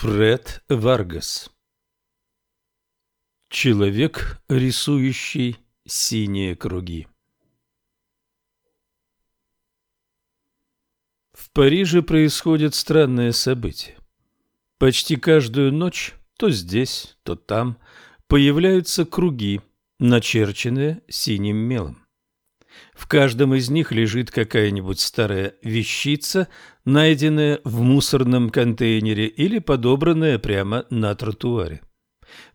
Фред Варгас Человек, рисующий синие круги В Париже происходят странные события. Почти каждую ночь, то здесь, то там, появляются круги, начерченные синим мелом. В каждом из них лежит какая-нибудь старая вещица, найденная в мусорном контейнере или подобранная прямо на тротуаре.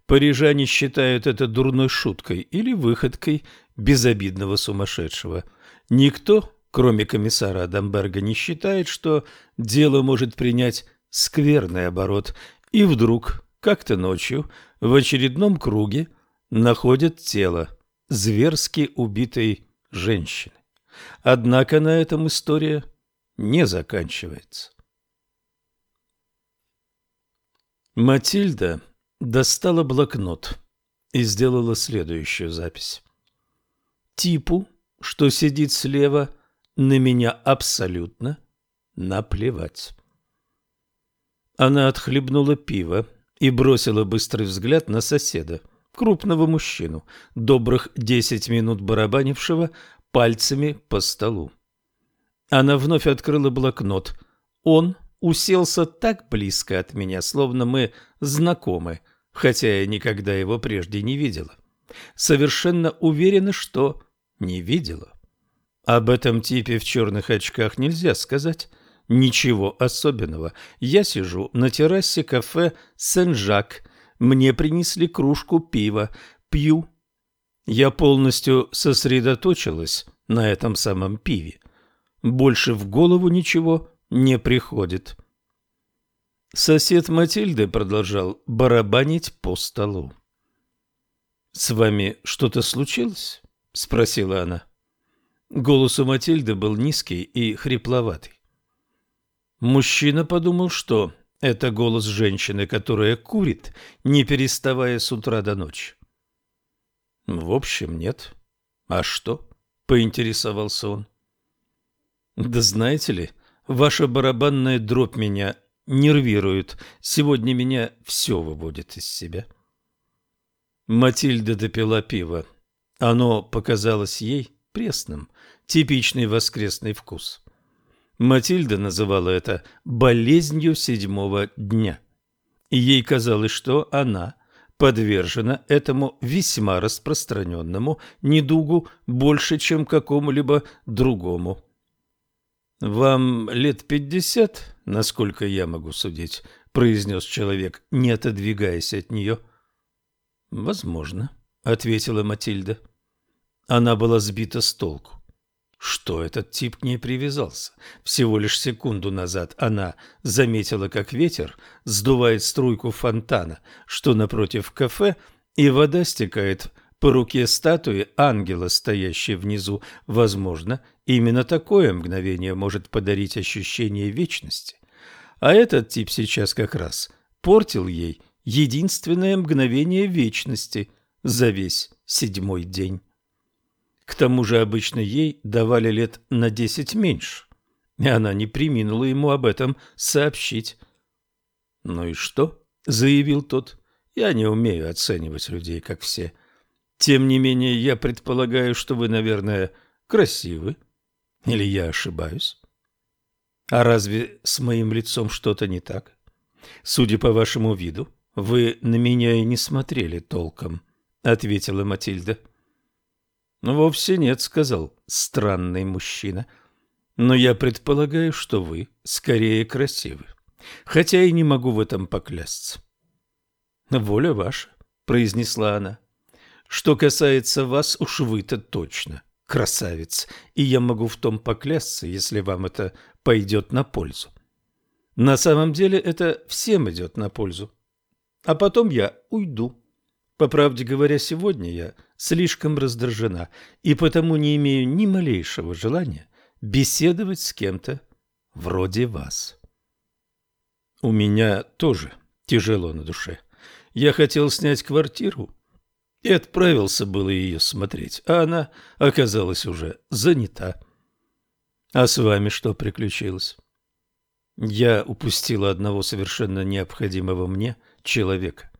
Парижане считают это дурной шуткой или выходкой безобидного сумасшедшего. Никто, кроме комиссара Адамберга, не считает, что дело может принять скверный оборот, и вдруг, как-то ночью, в очередном круге находят тело зверски убитой женщины. Однако на этом история не заканчивается. Матильда достала блокнот и сделала следующую запись. Типу, что сидит слева, на меня абсолютно наплевать. Она отхлебнула пиво и бросила быстрый взгляд на соседа – крупного мужчину, добрых десять минут барабанившего пальцами по столу. Она вновь открыла блокнот. Он уселся так близко от меня, словно мы знакомы, хотя я никогда его прежде не видела. Совершенно уверена, что не видела. Об этом типе в черных очках нельзя сказать. Ничего особенного. Я сижу на террасе кафе «Сен-Жак», мне принесли кружку пива. Пью. Я полностью сосредоточилась на этом самом пиве. Больше в голову ничего не приходит. Сосед Матильды продолжал барабанить по столу. «С вами что-то случилось?» — спросила она. Голос у Матильды был низкий и хрипловатый. Мужчина подумал, что это голос женщины, которая курит, не переставая с утра до ночи. В общем, нет. А что? Поинтересовался он. Да знаете ли, ваша барабанная дробь меня нервирует. Сегодня меня все выводит из себя. Матильда допила пиво. Оно показалось ей пресным, типичный воскресный вкус. Матильда называла это «болезнью седьмого дня». И ей казалось, что она подвержена этому весьма распространенному недугу больше, чем какому-либо другому. «Вам лет пятьдесят, насколько я могу судить», — произнес человек, не отодвигаясь от нее. «Возможно», — ответила Матильда. Она была сбита с толку. Что этот тип к ней привязался? Всего лишь секунду назад она заметила, как ветер сдувает струйку фонтана, что напротив кафе, и вода стекает по руке статуи ангела, стоящей внизу. Возможно, именно такое мгновение может подарить ощущение вечности. А этот тип сейчас как раз портил ей единственное мгновение вечности за весь седьмой день. К тому же обычно ей давали лет на десять меньше, и она не приминула ему об этом сообщить. «Ну и что?» — заявил тот. «Я не умею оценивать людей, как все. Тем не менее, я предполагаю, что вы, наверное, красивы. Или я ошибаюсь? А разве с моим лицом что-то не так? Судя по вашему виду, вы на меня и не смотрели толком», — ответила Матильда. — «Вовсе нет», — сказал странный мужчина. «Но я предполагаю, что вы скорее красивы, хотя и не могу в этом поклясться». «Воля ваша», — произнесла она. «Что касается вас, уж вы-то точно красавец, и я могу в том поклясться, если вам это пойдет на пользу. На самом деле это всем идет на пользу. А потом я уйду». По правде говоря, сегодня я слишком раздражена и потому не имею ни малейшего желания беседовать с кем-то вроде вас. У меня тоже тяжело на душе. Я хотел снять квартиру и отправился было ее смотреть, а она оказалась уже занята. А с вами что приключилось? Я упустила одного совершенно необходимого мне человека.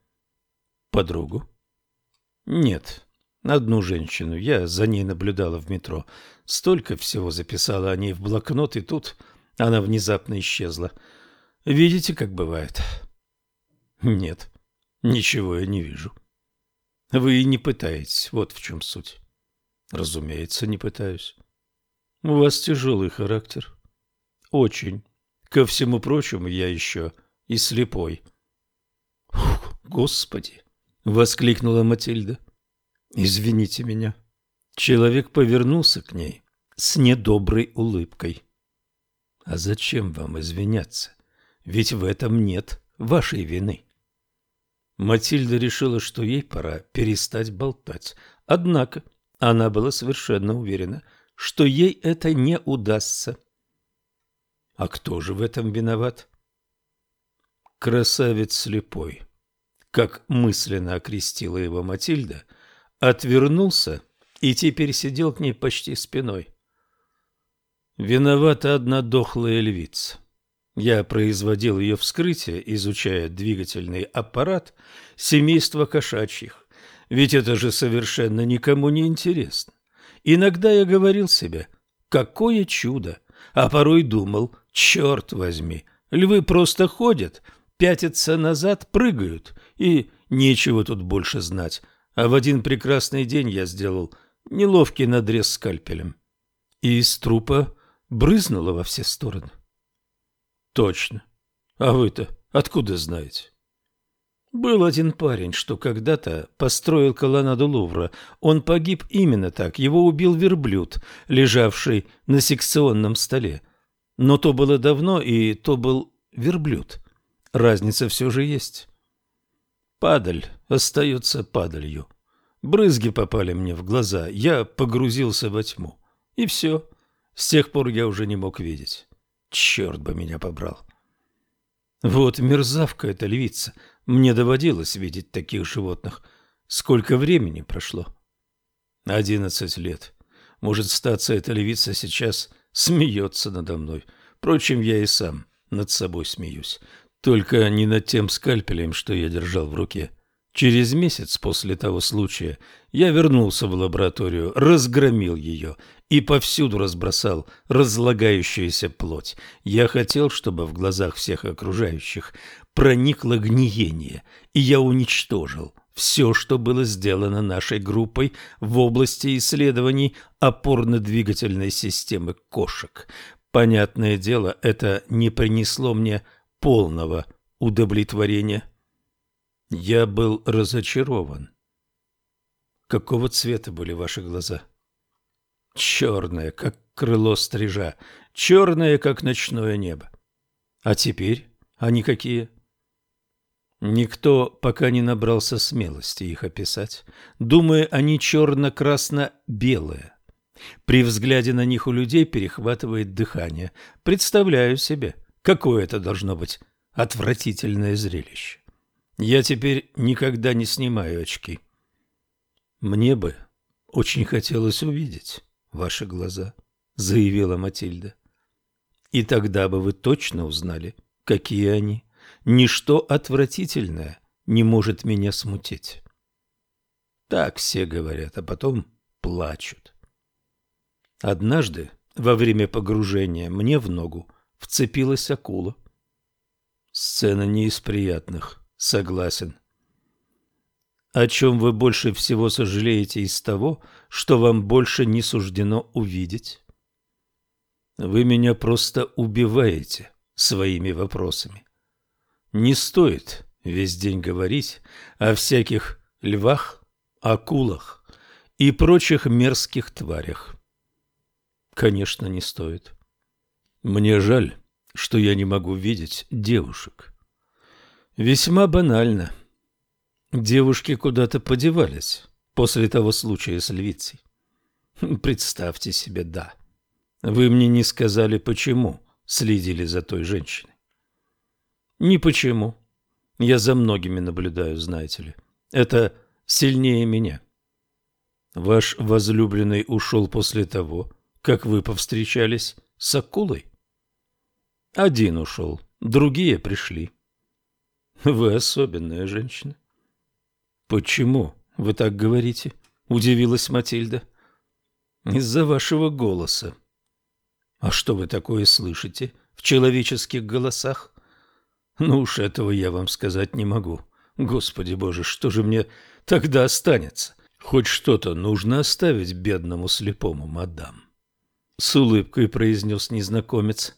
Подругу? Нет, одну женщину. Я за ней наблюдала в метро. Столько всего записала о ней в блокнот, и тут она внезапно исчезла. Видите, как бывает? Нет, ничего я не вижу. Вы не пытаетесь, вот в чем суть. Разумеется, не пытаюсь. У вас тяжелый характер. Очень. Ко всему прочему, я еще и слепой. Фух, господи! Воскликнула Матильда. Извините меня. Человек повернулся к ней с недоброй улыбкой. А зачем вам извиняться? Ведь в этом нет вашей вины. Матильда решила, что ей пора перестать болтать. Однако она была совершенно уверена, что ей это не удастся. А кто же в этом виноват? Красавец слепой, как мысленно окрестила его Матильда, отвернулся и теперь сидел к ней почти спиной. Виновата одна дохлая львица. Я производил ее вскрытие, изучая двигательный аппарат семейства кошачьих. Ведь это же совершенно никому не интересно. Иногда я говорил себе, какое чудо, а порой думал, черт возьми, львы просто ходят, пятятся назад, прыгают, и нечего тут больше знать. А в один прекрасный день я сделал неловкий надрез скальпелем. И из трупа брызнуло во все стороны. Точно. А вы-то откуда знаете? Был один парень, что когда-то построил колоннаду Лувра. Он погиб именно так. Его убил верблюд, лежавший на секционном столе. Но то было давно, и то был верблюд. Разница все же есть. Падаль остается падалью. Брызги попали мне в глаза. Я погрузился во тьму. И все. С тех пор я уже не мог видеть. Черт бы меня побрал. Вот мерзавка эта львица. Мне доводилось видеть таких животных. Сколько времени прошло? Одиннадцать лет. Может, статься эта львица сейчас смеется надо мной. Впрочем, я и сам над собой смеюсь. Только не над тем скальпелем, что я держал в руке. Через месяц после того случая я вернулся в лабораторию, разгромил ее и повсюду разбросал разлагающуюся плоть. Я хотел, чтобы в глазах всех окружающих проникло гниение, и я уничтожил все, что было сделано нашей группой в области исследований опорно-двигательной системы кошек. Понятное дело, это не принесло мне полного удовлетворения. Я был разочарован. Какого цвета были ваши глаза? Черные, как крыло стрижа, черные, как ночное небо. А теперь они какие? Никто пока не набрался смелости их описать. Думаю, они черно-красно-белые. При взгляде на них у людей перехватывает дыхание. Представляю себе, какое это должно быть отвратительное зрелище. Я теперь никогда не снимаю очки. Мне бы очень хотелось увидеть ваши глаза, заявила Матильда. И тогда бы вы точно узнали, какие они. Ничто отвратительное не может меня смутить. Так все говорят, а потом плачут. Однажды, во время погружения, мне в ногу вцепилась акула. Сцена не из приятных. Согласен. О чем вы больше всего сожалеете из того, что вам больше не суждено увидеть? Вы меня просто убиваете своими вопросами. Не стоит весь день говорить о всяких львах, акулах и прочих мерзких тварях. Конечно, не стоит. Мне жаль, что я не могу видеть девушек. Весьма банально. Девушки куда-то подевались после того случая с львицей. Представьте себе, да. Вы мне не сказали, почему следили за той женщиной. Ни почему. Я за многими наблюдаю, знаете ли. Это сильнее меня. Ваш возлюбленный ушел после того, как вы повстречались с акулой? Один ушел, другие пришли. Вы особенная женщина. Почему вы так говорите? Удивилась Матильда. Из-за вашего голоса. А что вы такое слышите в человеческих голосах? Ну уж этого я вам сказать не могу. Господи боже, что же мне тогда останется? Хоть что-то нужно оставить бедному слепому мадам. С улыбкой произнес незнакомец.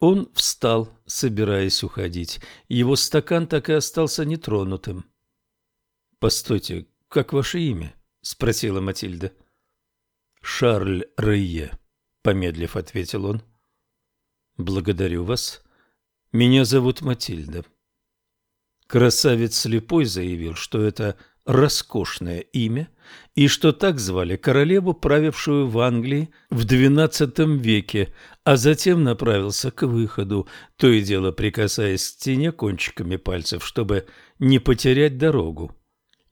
Он встал, собираясь уходить. Его стакан так и остался нетронутым. «Постойте, как ваше имя?» — спросила Матильда. «Шарль Рейе», — помедлив ответил он. «Благодарю вас. Меня зовут Матильда». Красавец слепой заявил, что это роскошное имя, и что так звали королеву, правившую в Англии в XII веке, а затем направился к выходу, то и дело прикасаясь к стене кончиками пальцев, чтобы не потерять дорогу.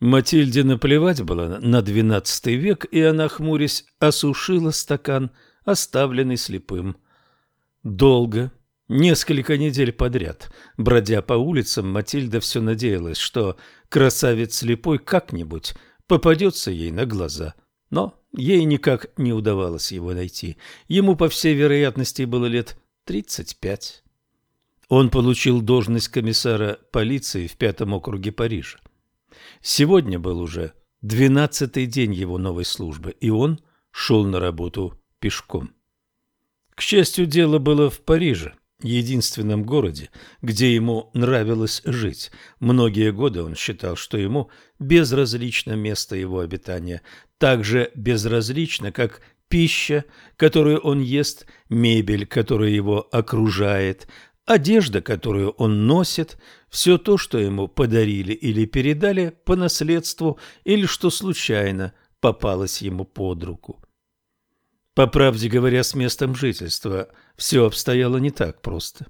Матильде наплевать было на XII век, и она, хмурясь, осушила стакан, оставленный слепым. Долго, Несколько недель подряд, бродя по улицам, Матильда все надеялась, что красавец слепой как-нибудь попадется ей на глаза. Но ей никак не удавалось его найти. Ему, по всей вероятности, было лет тридцать пять. Он получил должность комиссара полиции в пятом округе Парижа. Сегодня был уже двенадцатый день его новой службы, и он шел на работу пешком. К счастью, дело было в Париже единственном городе, где ему нравилось жить. Многие годы он считал, что ему безразлично место его обитания, так же безразлично, как пища, которую он ест, мебель, которая его окружает, одежда, которую он носит, все то, что ему подарили или передали по наследству, или что случайно попалось ему под руку. По правде говоря, с местом жительства все обстояло не так просто.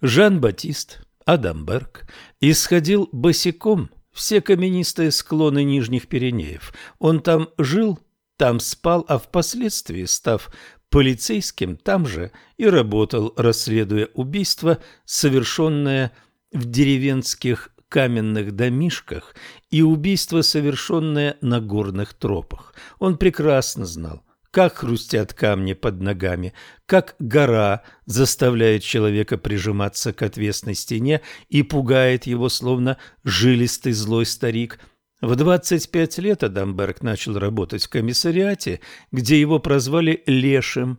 Жан-Батист Адамберг исходил босиком все каменистые склоны Нижних Пиренеев. Он там жил, там спал, а впоследствии, став полицейским, там же и работал, расследуя убийство, совершенное в деревенских каменных домишках и убийство, совершенное на горных тропах. Он прекрасно знал – как хрустят камни под ногами, как гора заставляет человека прижиматься к отвесной стене и пугает его, словно жилистый злой старик. В 25 лет Адамберг начал работать в комиссариате, где его прозвали Лешим,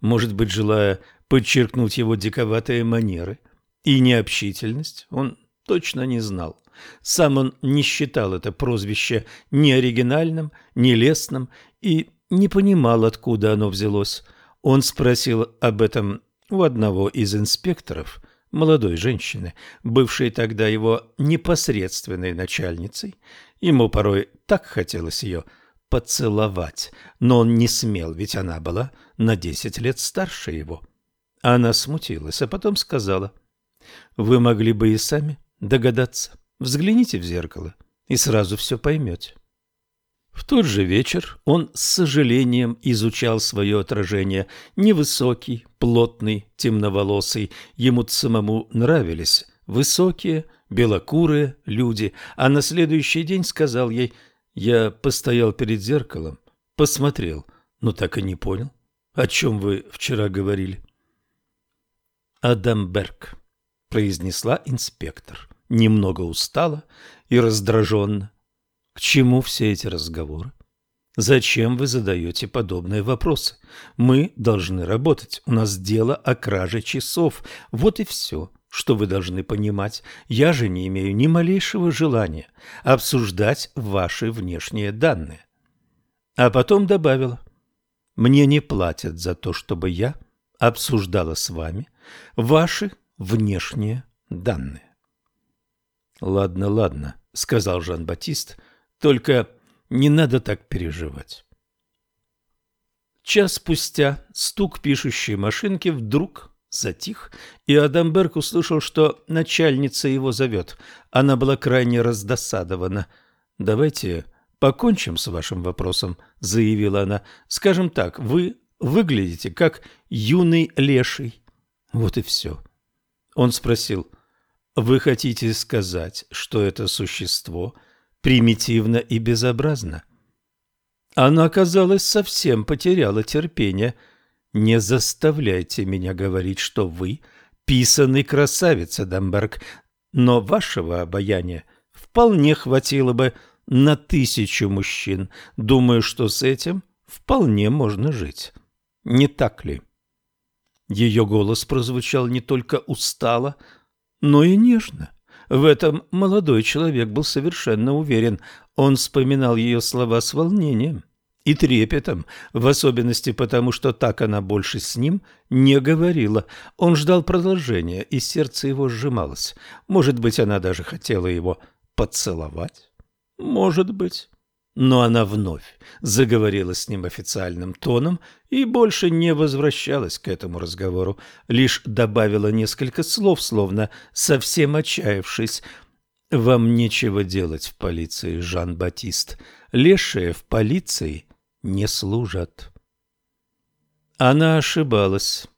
может быть, желая подчеркнуть его диковатые манеры. И необщительность он точно не знал. Сам он не считал это прозвище ни оригинальным, ни лестным и не понимал, откуда оно взялось. Он спросил об этом у одного из инспекторов, молодой женщины, бывшей тогда его непосредственной начальницей. Ему порой так хотелось ее поцеловать, но он не смел, ведь она была на десять лет старше его. Она смутилась, а потом сказала, «Вы могли бы и сами догадаться. Взгляните в зеркало, и сразу все поймете». В тот же вечер он с сожалением изучал свое отражение. Невысокий, плотный, темноволосый. Ему самому нравились высокие, белокурые люди. А на следующий день сказал ей, я постоял перед зеркалом, посмотрел, но так и не понял. О чем вы вчера говорили? Адамберг, произнесла инспектор, немного устала и раздраженно. К чему все эти разговоры? Зачем вы задаете подобные вопросы? Мы должны работать. У нас дело о краже часов. Вот и все, что вы должны понимать. Я же не имею ни малейшего желания обсуждать ваши внешние данные. А потом добавила. Мне не платят за то, чтобы я обсуждала с вами ваши внешние данные. Ладно, ладно, сказал Жан-Батист, — только не надо так переживать. Час спустя стук пишущей машинки вдруг затих, и Адамберг услышал, что начальница его зовет. Она была крайне раздосадована. «Давайте покончим с вашим вопросом», — заявила она. «Скажем так, вы выглядите как юный леший». Вот и все. Он спросил, «Вы хотите сказать, что это существо примитивно и безобразно?» Она, казалось, совсем потеряла терпение. «Не заставляйте меня говорить, что вы писанный красавица, Дамберг, но вашего обаяния вполне хватило бы на тысячу мужчин. Думаю, что с этим вполне можно жить. Не так ли?» Ее голос прозвучал не только устало, но и нежно. В этом молодой человек был совершенно уверен. Он вспоминал ее слова с волнением и трепетом, в особенности потому, что так она больше с ним не говорила. Он ждал продолжения, и сердце его сжималось. Может быть, она даже хотела его поцеловать? Может быть. Но она вновь заговорила с ним официальным тоном и больше не возвращалась к этому разговору, лишь добавила несколько слов, словно совсем отчаявшись. «Вам нечего делать в полиции, Жан-Батист. Лешие в полиции не служат». Она ошибалась.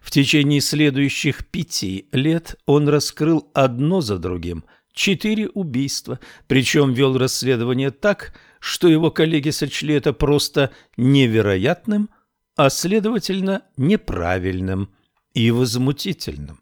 В течение следующих пяти лет он раскрыл одно за другим четыре убийства, причем вел расследование так, что его коллеги сочли это просто невероятным, а следовательно неправильным и возмутительным.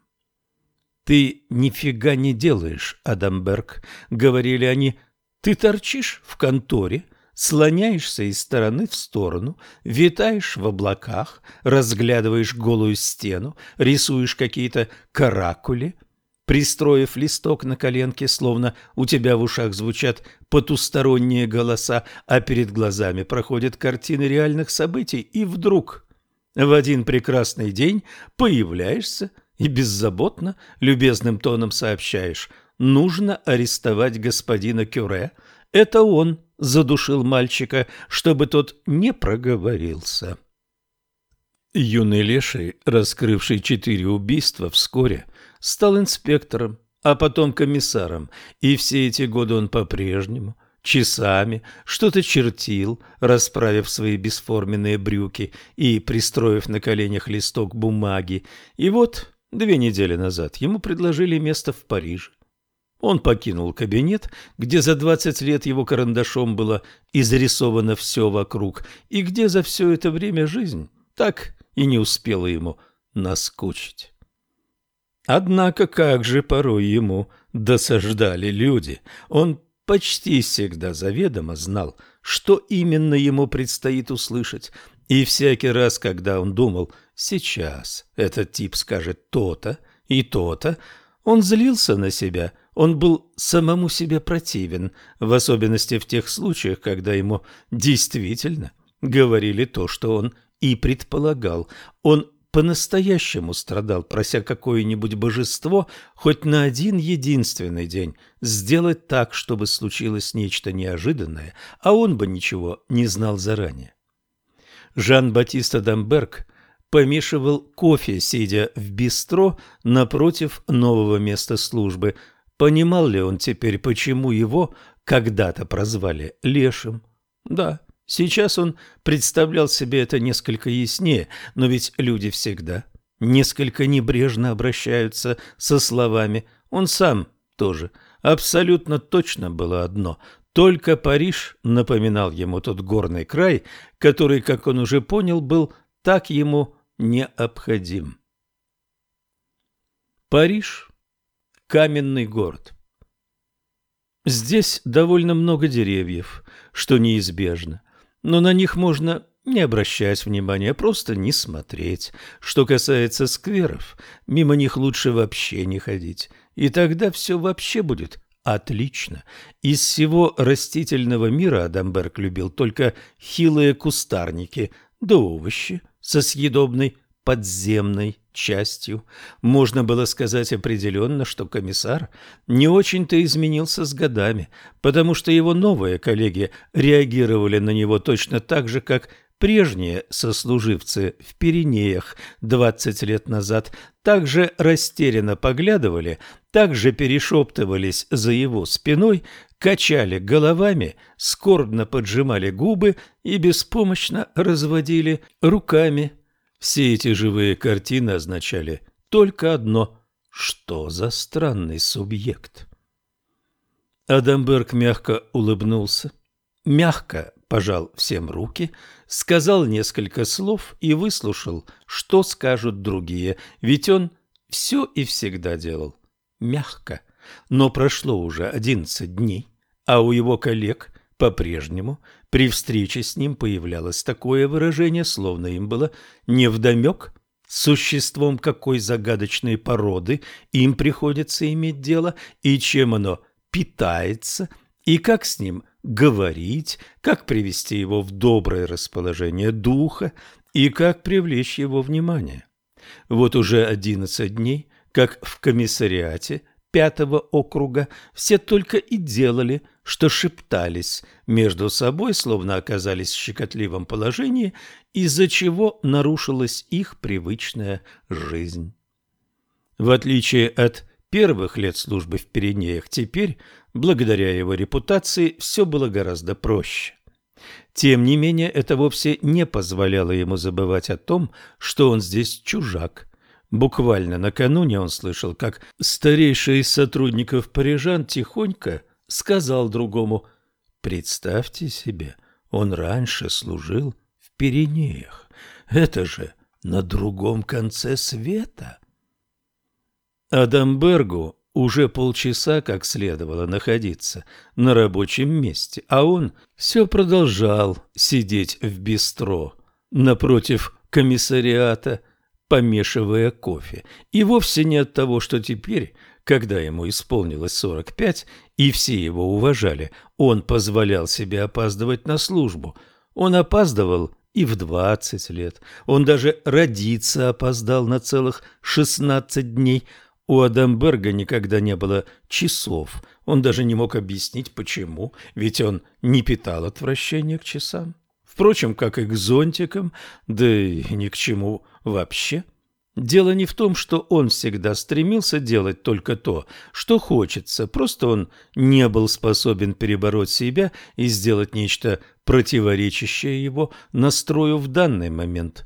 «Ты нифига не делаешь, Адамберг», — говорили они, — «ты торчишь в конторе, слоняешься из стороны в сторону, витаешь в облаках, разглядываешь голую стену, рисуешь какие-то каракули, пристроив листок на коленке, словно у тебя в ушах звучат потусторонние голоса, а перед глазами проходят картины реальных событий, и вдруг в один прекрасный день появляешься и беззаботно, любезным тоном сообщаешь «нужно арестовать господина Кюре». Это он задушил мальчика, чтобы тот не проговорился. Юный леший, раскрывший четыре убийства, вскоре стал инспектором, а потом комиссаром, и все эти годы он по-прежнему часами что-то чертил, расправив свои бесформенные брюки и пристроив на коленях листок бумаги. И вот две недели назад ему предложили место в Париже. Он покинул кабинет, где за двадцать лет его карандашом было изрисовано все вокруг, и где за все это время жизнь так и не успела ему наскучить. Однако как же порой ему досаждали люди. Он почти всегда заведомо знал, что именно ему предстоит услышать, и всякий раз, когда он думал «сейчас этот тип скажет то-то и то-то», он злился на себя, он был самому себе противен, в особенности в тех случаях, когда ему действительно говорили то, что он и предполагал. Он по-настоящему страдал, прося какое-нибудь божество хоть на один единственный день сделать так, чтобы случилось нечто неожиданное, а он бы ничего не знал заранее. Жан-Батист Адамберг помешивал кофе, сидя в бистро напротив нового места службы. Понимал ли он теперь, почему его когда-то прозвали Лешим? Да, Сейчас он представлял себе это несколько яснее, но ведь люди всегда несколько небрежно обращаются со словами. Он сам тоже. Абсолютно точно было одно. Только Париж напоминал ему тот горный край, который, как он уже понял, был так ему необходим. Париж – каменный город. Здесь довольно много деревьев, что неизбежно но на них можно не обращать внимания, просто не смотреть. Что касается скверов, мимо них лучше вообще не ходить, и тогда все вообще будет отлично. Из всего растительного мира Адамберг любил только хилые кустарники да овощи со съедобной подземной частью. Можно было сказать определенно, что комиссар не очень-то изменился с годами, потому что его новые коллеги реагировали на него точно так же, как прежние сослуживцы в Пиренеях 20 лет назад, также растерянно поглядывали, также перешептывались за его спиной, качали головами, скорбно поджимали губы и беспомощно разводили руками все эти живые картины означали только одно – что за странный субъект? Адамберг мягко улыбнулся, мягко пожал всем руки, сказал несколько слов и выслушал, что скажут другие, ведь он все и всегда делал мягко. Но прошло уже одиннадцать дней, а у его коллег по-прежнему при встрече с ним появлялось такое выражение, словно им было невдомек с существом какой загадочной породы им приходится иметь дело и чем оно питается, и как с ним говорить, как привести его в доброе расположение духа и как привлечь его внимание. Вот уже одиннадцать дней, как в комиссариате пятого округа все только и делали, что шептались между собой, словно оказались в щекотливом положении, из-за чего нарушилась их привычная жизнь. В отличие от первых лет службы в Пиренеях, теперь, благодаря его репутации, все было гораздо проще. Тем не менее, это вовсе не позволяло ему забывать о том, что он здесь чужак – Буквально накануне он слышал, как старейший из сотрудников парижан тихонько сказал другому «Представьте себе, он раньше служил в Пиренеях. Это же на другом конце света». Адамбергу уже полчаса как следовало находиться на рабочем месте, а он все продолжал сидеть в бистро напротив комиссариата – помешивая кофе. И вовсе не от того, что теперь, когда ему исполнилось 45, и все его уважали, он позволял себе опаздывать на службу. Он опаздывал и в 20 лет. Он даже родиться опоздал на целых 16 дней. У Адамберга никогда не было часов. Он даже не мог объяснить, почему, ведь он не питал отвращения к часам. Впрочем, как и к зонтикам, да и ни к чему вообще. Дело не в том, что он всегда стремился делать только то, что хочется, просто он не был способен перебороть себя и сделать нечто противоречащее его настрою в данный момент.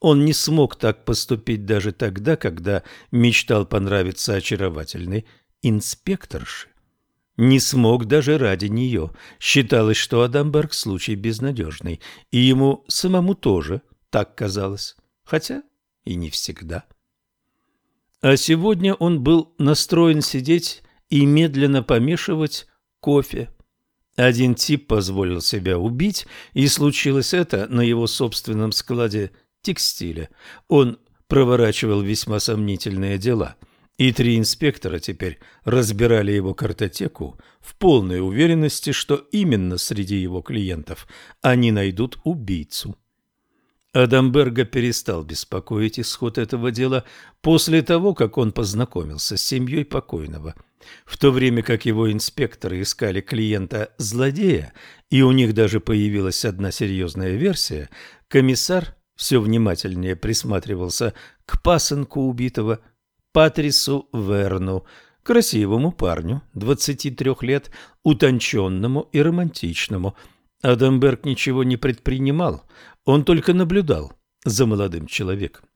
Он не смог так поступить даже тогда, когда мечтал понравиться очаровательной инспекторше. Не смог даже ради нее. Считалось, что Адамберг случай безнадежный, и ему самому тоже так казалось. Хотя и не всегда. А сегодня он был настроен сидеть и медленно помешивать кофе. Один тип позволил себя убить, и случилось это на его собственном складе текстиля. Он проворачивал весьма сомнительные дела, и три инспектора теперь разбирали его картотеку в полной уверенности, что именно среди его клиентов они найдут убийцу. Адамберга перестал беспокоить исход этого дела после того, как он познакомился с семьей покойного. В то время как его инспекторы искали клиента-злодея, и у них даже появилась одна серьезная версия, комиссар все внимательнее присматривался к пасынку убитого Патрису Верну, красивому парню, 23 лет, утонченному и романтичному. Адамберг ничего не предпринимал, он только наблюдал за молодым человеком.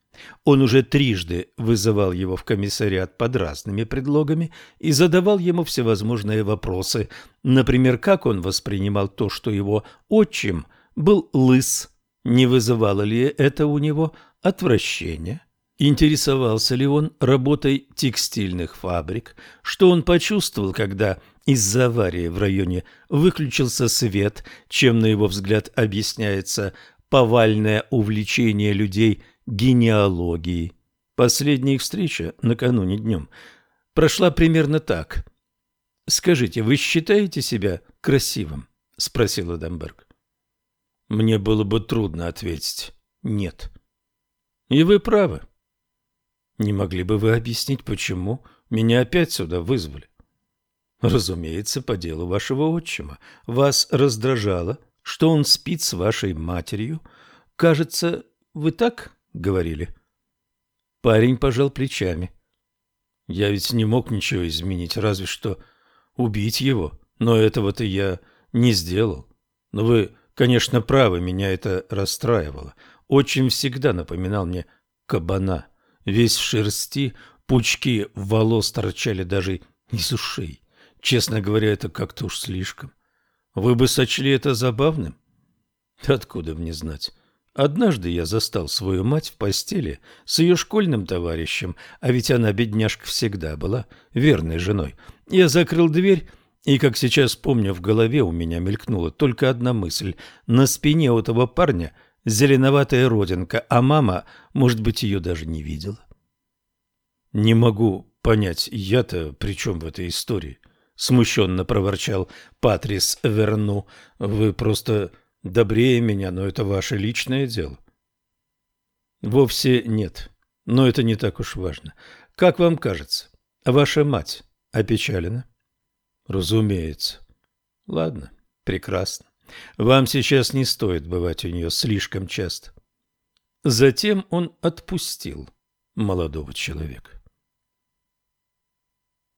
Он уже трижды вызывал его в комиссариат под разными предлогами и задавал ему всевозможные вопросы, например, как он воспринимал то, что его отчим был лыс, не вызывало ли это у него отвращения, интересовался ли он работой текстильных фабрик, что он почувствовал, когда из-за аварии в районе выключился свет, чем, на его взгляд, объясняется повальное увлечение людей генеалогией. Последняя их встреча накануне днем прошла примерно так. «Скажите, вы считаете себя красивым?» – спросил Адамберг. «Мне было бы трудно ответить «нет». «И вы правы. Не могли бы вы объяснить, почему меня опять сюда вызвали?» «Разумеется, по делу вашего отчима. Вас раздражало, что он спит с вашей матерью. Кажется, вы так говорили?» Парень пожал плечами. «Я ведь не мог ничего изменить, разве что убить его, но этого-то я не сделал. Но вы, конечно, правы, меня это расстраивало. Очень всегда напоминал мне кабана. Весь в шерсти, пучки волос торчали даже из ушей. Честно говоря, это как-то уж слишком. Вы бы сочли это забавным? Откуда мне знать? Однажды я застал свою мать в постели с ее школьным товарищем, а ведь она, бедняжка, всегда была верной женой. Я закрыл дверь, и, как сейчас помню, в голове у меня мелькнула только одна мысль. На спине у того парня зеленоватая родинка, а мама, может быть, ее даже не видела. Не могу понять, я-то при чем в этой истории? Смущенно проворчал Патрис Верну. Вы просто добрее меня, но это ваше личное дело. Вовсе нет, но это не так уж важно. Как вам кажется, ваша мать опечалена? Разумеется. Ладно, прекрасно. Вам сейчас не стоит бывать у нее слишком часто. Затем он отпустил молодого человека.